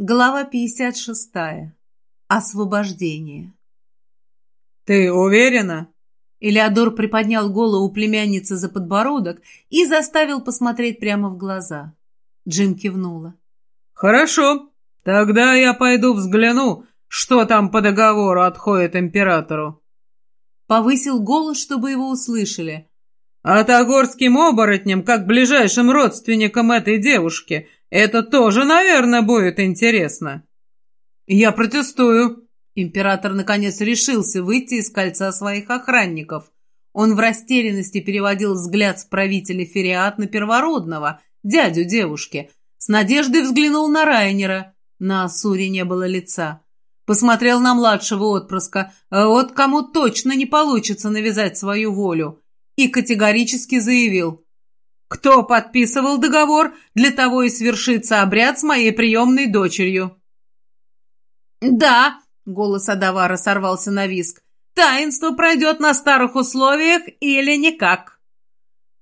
Глава 56. Освобождение. «Ты уверена?» Элеодор приподнял голову племянницы за подбородок и заставил посмотреть прямо в глаза. Джим кивнула. «Хорошо, тогда я пойду взгляну, что там по договору отходит императору». Повысил голос, чтобы его услышали. «А Тагорским оборотням, как ближайшим родственникам этой девушки, это тоже, наверное, будет интересно». «Я протестую», Император, наконец, решился выйти из кольца своих охранников. Он в растерянности переводил взгляд с правителя Фериат на первородного, дядю девушки. С надеждой взглянул на Райнера. На Асуре не было лица. Посмотрел на младшего отпрыска. А вот кому точно не получится навязать свою волю. И категорически заявил. «Кто подписывал договор, для того и свершится обряд с моей приемной дочерью». «Да», Голос Адавара сорвался на виск. «Таинство пройдет на старых условиях или никак?»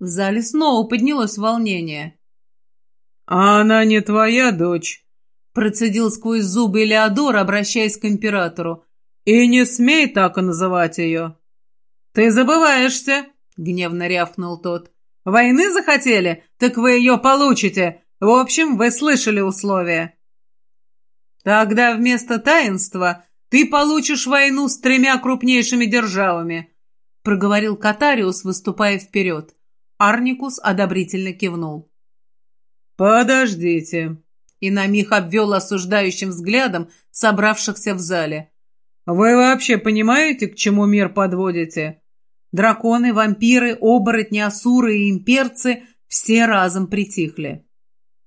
В зале снова поднялось волнение. «А она не твоя дочь?» Процедил сквозь зубы Элеодор, обращаясь к императору. «И не смей так называть ее!» «Ты забываешься!» — гневно рявкнул тот. «Войны захотели? Так вы ее получите! В общем, вы слышали условия!» «Тогда вместо таинства ты получишь войну с тремя крупнейшими державами», — проговорил Катариус, выступая вперед. Арникус одобрительно кивнул. «Подождите», — и на миг обвел осуждающим взглядом собравшихся в зале. «Вы вообще понимаете, к чему мир подводите? Драконы, вампиры, оборотни, асуры и имперцы все разом притихли.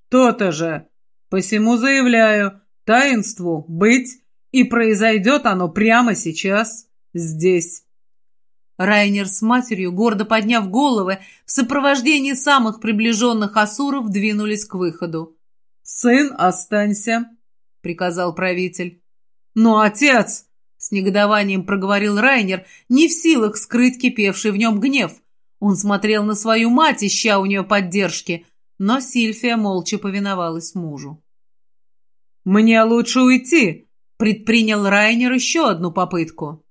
То-то же. Посему заявляю, таинству быть и произойдет оно прямо сейчас, здесь. Райнер с матерью, гордо подняв головы, в сопровождении самых приближенных асуров двинулись к выходу. «Сын, останься», — приказал правитель. «Но отец!» — с негодованием проговорил Райнер, не в силах скрыть кипевший в нем гнев. Он смотрел на свою мать, ища у нее поддержки, но Сильфия молча повиновалась мужу. «Мне лучше уйти», Предпринял Райнер еще одну попытку.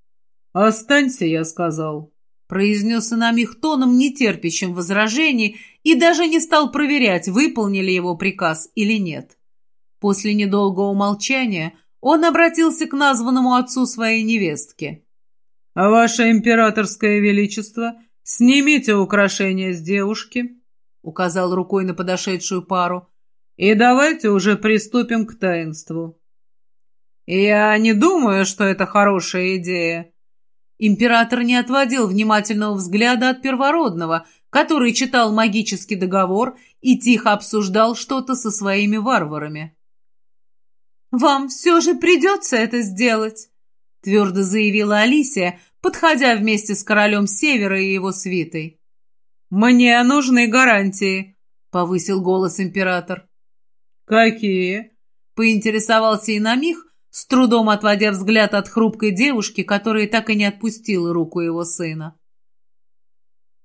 «Останься», — я сказал. Произнес их тоном, нетерпящим возражений, и даже не стал проверять, выполнили его приказ или нет. После недолгого молчания он обратился к названному отцу своей невестки. «А ваше императорское величество, снимите украшения с девушки», — указал рукой на подошедшую пару, «и давайте уже приступим к таинству». «Я не думаю, что это хорошая идея». Император не отводил внимательного взгляда от первородного, который читал магический договор и тихо обсуждал что-то со своими варварами. «Вам все же придется это сделать», — твердо заявила Алисия, подходя вместе с королем Севера и его свитой. «Мне нужны гарантии», — повысил голос император. «Какие?» — поинтересовался и на миг, с трудом отводя взгляд от хрупкой девушки, которая так и не отпустила руку его сына.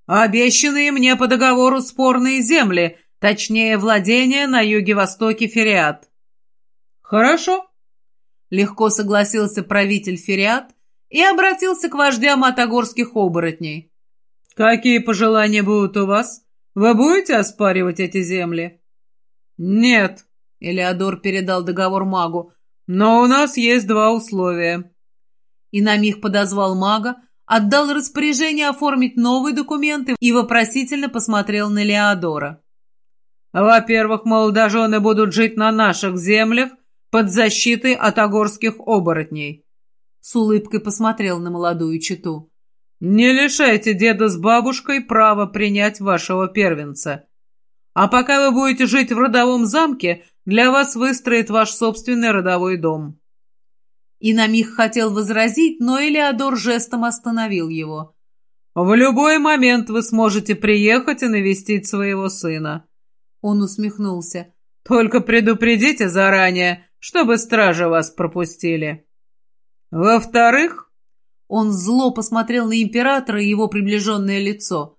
«Обещанные мне по договору спорные земли, точнее, владения на юге-востоке Фериат». «Хорошо», — легко согласился правитель Фериат и обратился к вождям атагорских оборотней. «Какие пожелания будут у вас? Вы будете оспаривать эти земли?» «Нет», — Элеодор передал договор магу, «Но у нас есть два условия». И на миг подозвал мага, отдал распоряжение оформить новые документы и вопросительно посмотрел на Леодора. «Во-первых, молодожены будут жить на наших землях под защитой от огорских оборотней». С улыбкой посмотрел на молодую читу. «Не лишайте деда с бабушкой права принять вашего первенца. А пока вы будете жить в родовом замке, для вас выстроит ваш собственный родовой дом». И на миг хотел возразить, но Элеодор жестом остановил его. «В любой момент вы сможете приехать и навестить своего сына». Он усмехнулся. «Только предупредите заранее, чтобы стражи вас пропустили». «Во-вторых...» Он зло посмотрел на императора и его приближенное лицо.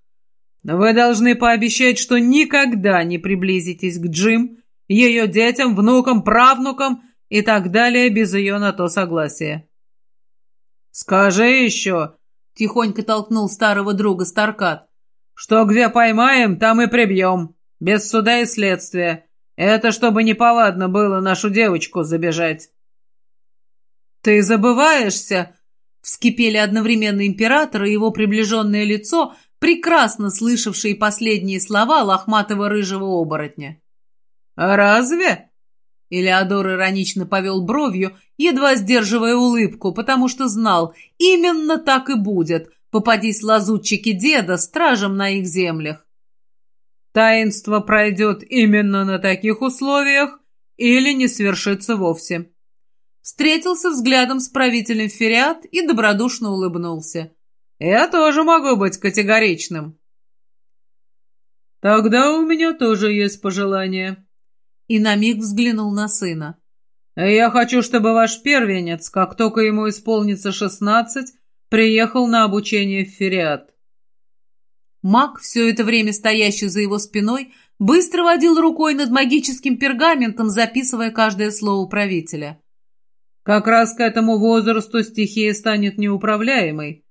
«Вы должны пообещать, что никогда не приблизитесь к Джим ее детям, внукам, правнукам и так далее без ее на то согласия. «Скажи еще!» — тихонько толкнул старого друга Старкат. «Что где поймаем, там и прибьем. Без суда и следствия. Это чтобы неповадно было нашу девочку забежать». «Ты забываешься!» — вскипели одновременно император и его приближенное лицо, прекрасно слышавшие последние слова лохматого рыжего оборотня. «Разве?» Элеодор иронично повел бровью, едва сдерживая улыбку, потому что знал, именно так и будет, попадись лазутчики деда стражем на их землях. Таинство пройдет именно на таких условиях или не свершится вовсе. Встретился взглядом с правителем Фериат и добродушно улыбнулся. Я тоже могу быть категоричным. Тогда у меня тоже есть пожелание. И на миг взглянул на сына. Я хочу, чтобы ваш первенец, как только ему исполнится шестнадцать, приехал на обучение в Фериат. Маг, все это время стоящий за его спиной, быстро водил рукой над магическим пергаментом, записывая каждое слово правителя. «Как раз к этому возрасту стихия станет неуправляемой.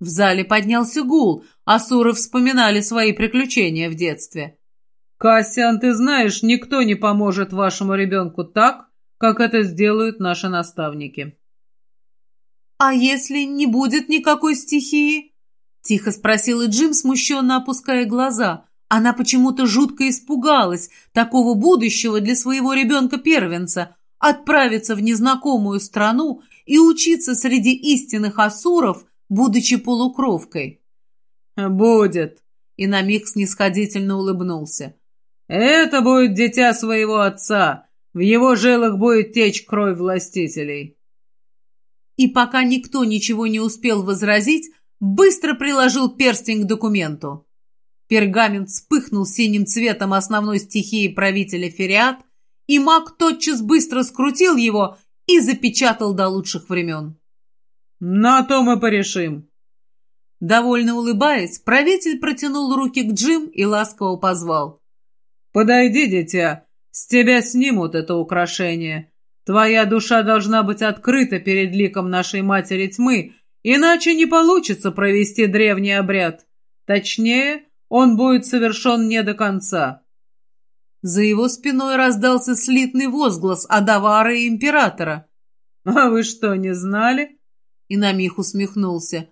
В зале поднялся гул, а суры вспоминали свои приключения в детстве. «Кассиан, ты знаешь, никто не поможет вашему ребенку так, как это сделают наши наставники». «А если не будет никакой стихии?» — тихо спросила Джим, смущенно опуская глаза. Она почему-то жутко испугалась такого будущего для своего ребенка-первенца, отправиться в незнакомую страну и учиться среди истинных асуров — будучи полукровкой. «Будет», — и на миг снисходительно улыбнулся. «Это будет дитя своего отца. В его жилах будет течь кровь властителей». И пока никто ничего не успел возразить, быстро приложил перстень к документу. Пергамент вспыхнул синим цветом основной стихии правителя Фериат, и маг тотчас быстро скрутил его и запечатал до лучших времен. «На то мы порешим». Довольно улыбаясь, правитель протянул руки к Джим и ласково позвал. «Подойди, дитя, с тебя снимут это украшение. Твоя душа должна быть открыта перед ликом нашей матери тьмы, иначе не получится провести древний обряд. Точнее, он будет совершен не до конца». За его спиной раздался слитный возглас Адавара и Императора. «А вы что, не знали?» и на миг усмехнулся.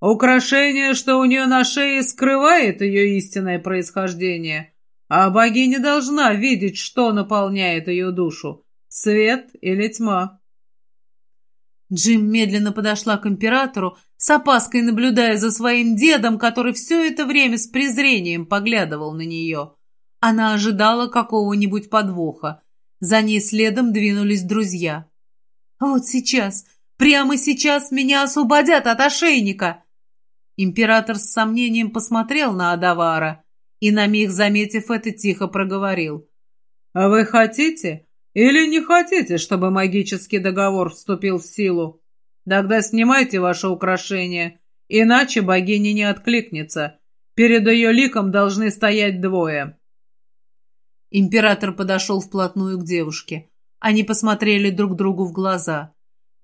«Украшение, что у нее на шее, скрывает ее истинное происхождение, а богиня должна видеть, что наполняет ее душу — свет или тьма». Джим медленно подошла к императору, с опаской наблюдая за своим дедом, который все это время с презрением поглядывал на нее. Она ожидала какого-нибудь подвоха. За ней следом двинулись друзья. «Вот сейчас, Прямо сейчас меня освободят от ошейника!» Император с сомнением посмотрел на Адавара и, на миг заметив это, тихо проговорил. «А вы хотите или не хотите, чтобы магический договор вступил в силу? Тогда снимайте ваше украшение, иначе богиня не откликнется. Перед ее ликом должны стоять двое». Император подошел вплотную к девушке. Они посмотрели друг другу в глаза.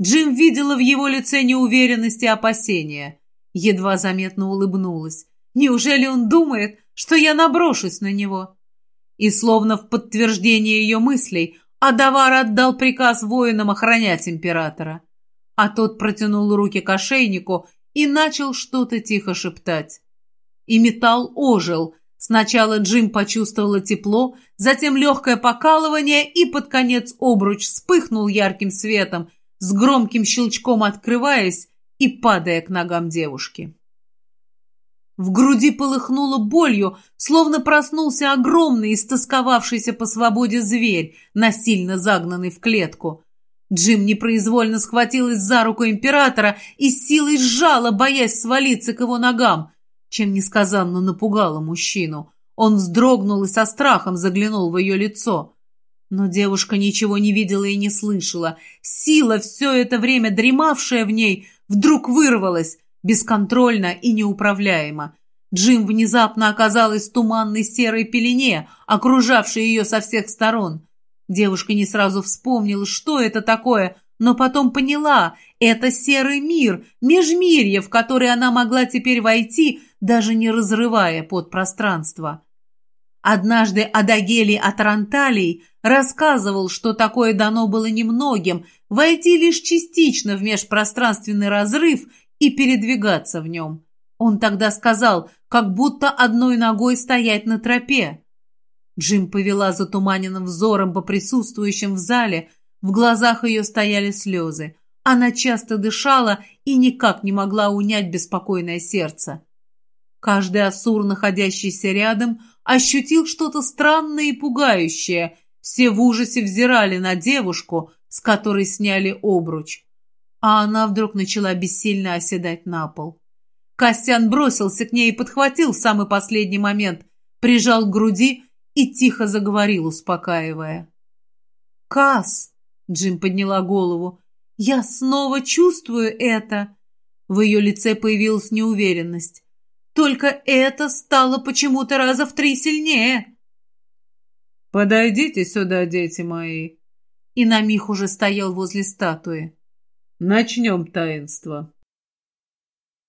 Джим видела в его лице неуверенность и опасения. Едва заметно улыбнулась. Неужели он думает, что я наброшусь на него? И словно в подтверждение ее мыслей, Адавар отдал приказ воинам охранять императора. А тот протянул руки к ошейнику и начал что-то тихо шептать. И металл ожил. Сначала Джим почувствовала тепло, затем легкое покалывание, и под конец обруч вспыхнул ярким светом – с громким щелчком открываясь и падая к ногам девушки. В груди полыхнуло болью, словно проснулся огромный, истосковавшийся по свободе зверь, насильно загнанный в клетку. Джим непроизвольно схватилась за руку императора и силой сжала, боясь свалиться к его ногам, чем несказанно напугала мужчину. Он вздрогнул и со страхом заглянул в ее лицо. Но девушка ничего не видела и не слышала. Сила, все это время дремавшая в ней, вдруг вырвалась, бесконтрольно и неуправляемо. Джим внезапно оказалась в туманной серой пелене, окружавшей ее со всех сторон. Девушка не сразу вспомнила, что это такое, но потом поняла — это серый мир, межмирье, в который она могла теперь войти, даже не разрывая подпространство. Однажды Адагелий Атаранталий рассказывал, что такое дано было немногим, войти лишь частично в межпространственный разрыв и передвигаться в нем. Он тогда сказал, как будто одной ногой стоять на тропе. Джим повела затуманенным взором по присутствующим в зале, в глазах ее стояли слезы. Она часто дышала и никак не могла унять беспокойное сердце. Каждый асур, находящийся рядом, ощутил что-то странное и пугающее. Все в ужасе взирали на девушку, с которой сняли обруч. А она вдруг начала бессильно оседать на пол. Костян бросился к ней и подхватил в самый последний момент, прижал к груди и тихо заговорил, успокаивая. «Кас!» — Джим подняла голову. «Я снова чувствую это!» В ее лице появилась неуверенность. Только это стало почему-то раза в три сильнее. «Подойдите сюда, дети мои!» И на миг уже стоял возле статуи. «Начнем таинство!»